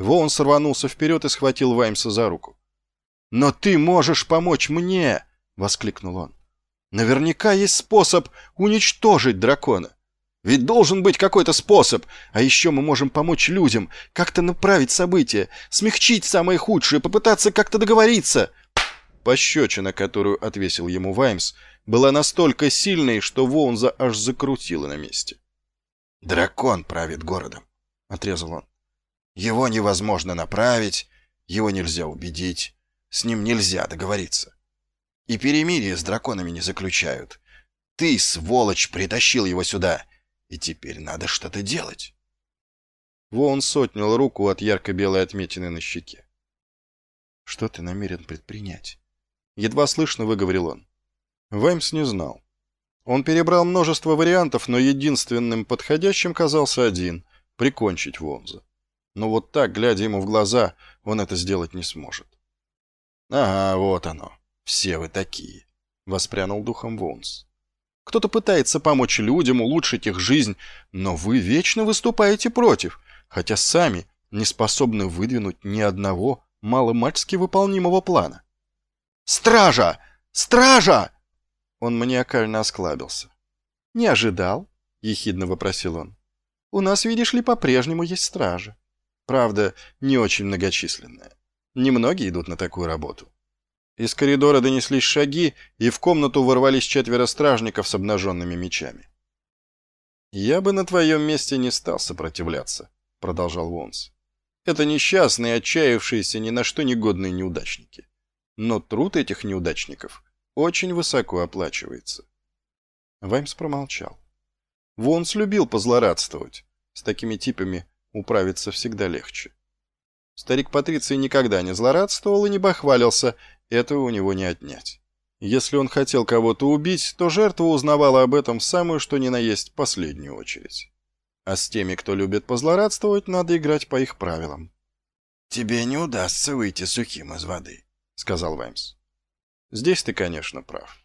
Воун сорванулся вперед и схватил Ваймса за руку. «Но ты можешь помочь мне!» — воскликнул он. «Наверняка есть способ уничтожить дракона. Ведь должен быть какой-то способ. А еще мы можем помочь людям, как-то направить события, смягчить самое худшее, попытаться как-то договориться». Пощечина, которую отвесил ему Ваймс, была настолько сильной, что Воунза аж закрутила на месте. «Дракон правит городом», — отрезал он. «Его невозможно направить, его нельзя убедить, с ним нельзя договориться. И перемирие с драконами не заключают. Ты, сволочь, притащил его сюда, и теперь надо что-то делать». Воун сотнил руку от ярко-белой отметины на щеке. «Что ты намерен предпринять?» Едва слышно выговорил он. Ваймс не знал. Он перебрал множество вариантов, но единственным подходящим казался один — прикончить Вонза. Но вот так, глядя ему в глаза, он это сделать не сможет. «Ага, вот оно. Все вы такие», — воспрянул духом Вонз. «Кто-то пытается помочь людям, улучшить их жизнь, но вы вечно выступаете против, хотя сами не способны выдвинуть ни одного маломальски выполнимого плана». «Стража! Стража!» Он маниакально осклабился. «Не ожидал?» — ехидно вопросил он. «У нас, видишь ли, по-прежнему есть стража. Правда, не очень многочисленная. Немногие идут на такую работу». Из коридора донеслись шаги, и в комнату ворвались четверо стражников с обнаженными мечами. «Я бы на твоем месте не стал сопротивляться», — продолжал Вонс. «Это несчастные, отчаявшиеся, ни на что негодные неудачники. Но труд этих неудачников очень высоко оплачивается. Ваймс промолчал. Вонс любил позлорадствовать. С такими типами управиться всегда легче. Старик Патриций никогда не злорадствовал и не бахвалился, этого у него не отнять. Если он хотел кого-то убить, то жертва узнавала об этом в самую что ни на есть последнюю очередь. А с теми, кто любит позлорадствовать, надо играть по их правилам. «Тебе не удастся выйти сухим из воды», — сказал Ваймс. Здесь ты, конечно, прав.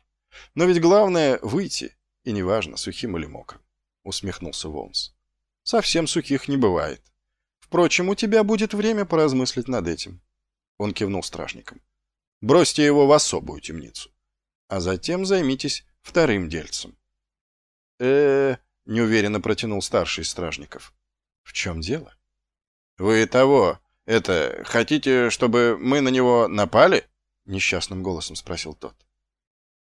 Но ведь главное — выйти, и неважно, сухим или мокрым, — усмехнулся Волнс. Совсем сухих не бывает. Впрочем, у тебя будет время поразмыслить над этим. Он кивнул стражникам. Бросьте его в особую темницу. А затем займитесь вторым дельцем. э неуверенно протянул старший из стражников. В чем дело? Вы того, это, хотите, чтобы мы на него напали? — несчастным голосом спросил тот.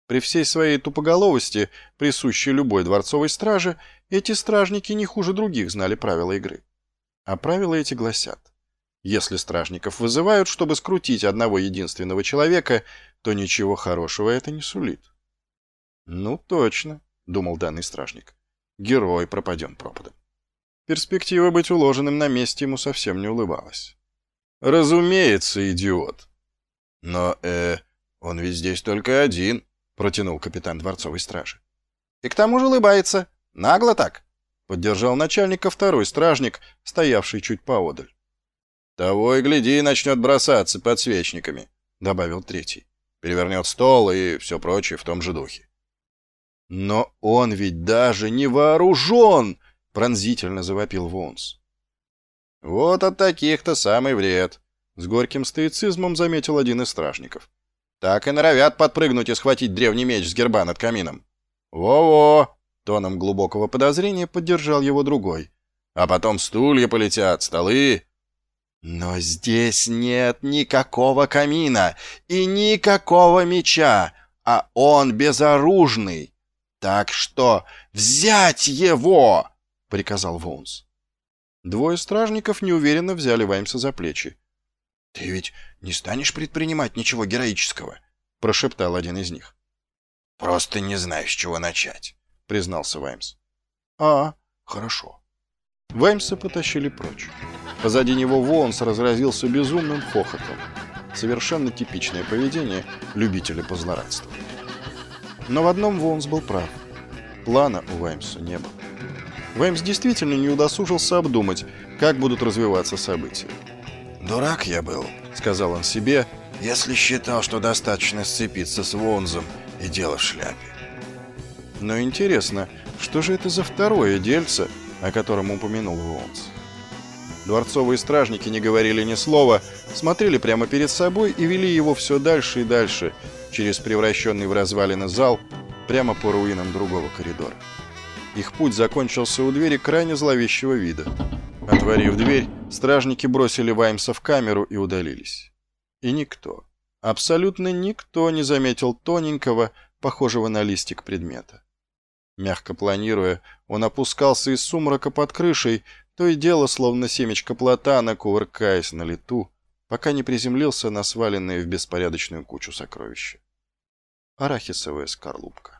При всей своей тупоголовости, присущей любой дворцовой страже, эти стражники не хуже других знали правила игры. А правила эти гласят. Если стражников вызывают, чтобы скрутить одного единственного человека, то ничего хорошего это не сулит. «Ну, точно», — думал данный стражник. «Герой пропадем пропадом». Перспектива быть уложенным на месте ему совсем не улыбалась. «Разумеется, идиот», «Но, э, он ведь здесь только один», — протянул капитан дворцовой стражи. «И к тому же улыбается. Нагло так», — поддержал начальника второй стражник, стоявший чуть поодаль. «Того и гляди, начнет бросаться подсвечниками», — добавил третий. «Перевернет стол и все прочее в том же духе». «Но он ведь даже не вооружен!» — пронзительно завопил Вонс. «Вот от таких-то самый вред», с горьким стоицизмом заметил один из стражников. «Так и норовят подпрыгнуть и схватить древний меч с герба над камином». «Во-во!» — тоном глубокого подозрения поддержал его другой. «А потом стулья полетят, столы...» «Но здесь нет никакого камина и никакого меча, а он безоружный. Так что взять его!» — приказал Воунс. Двое стражников неуверенно взяли Ваймса за плечи. «Ты ведь не станешь предпринимать ничего героического?» — прошептал один из них. «Просто не знаю, с чего начать», — признался Ваймс. «А, хорошо». Ваймса потащили прочь. Позади него Воунс разразился безумным хохотом. Совершенно типичное поведение любителя позлорадства. Но в одном Воунс был прав. Плана у Ваймса не было. Ваймс действительно не удосужился обдумать, как будут развиваться события. «Дурак я был», — сказал он себе, «если считал, что достаточно сцепиться с Вонзом и дело в шляпе». Но интересно, что же это за второе дельце, о котором упомянул Вонз? Дворцовые стражники не говорили ни слова, смотрели прямо перед собой и вели его все дальше и дальше, через превращенный в развалины зал, прямо по руинам другого коридора. Их путь закончился у двери крайне зловещего вида. Отворив дверь, стражники бросили Ваймса в камеру и удалились. И никто, абсолютно никто не заметил тоненького, похожего на листик предмета. Мягко планируя, он опускался из сумрака под крышей, то и дело, словно семечко платана, кувыркаясь на лету, пока не приземлился на сваленные в беспорядочную кучу сокровища. Арахисовая скорлупка.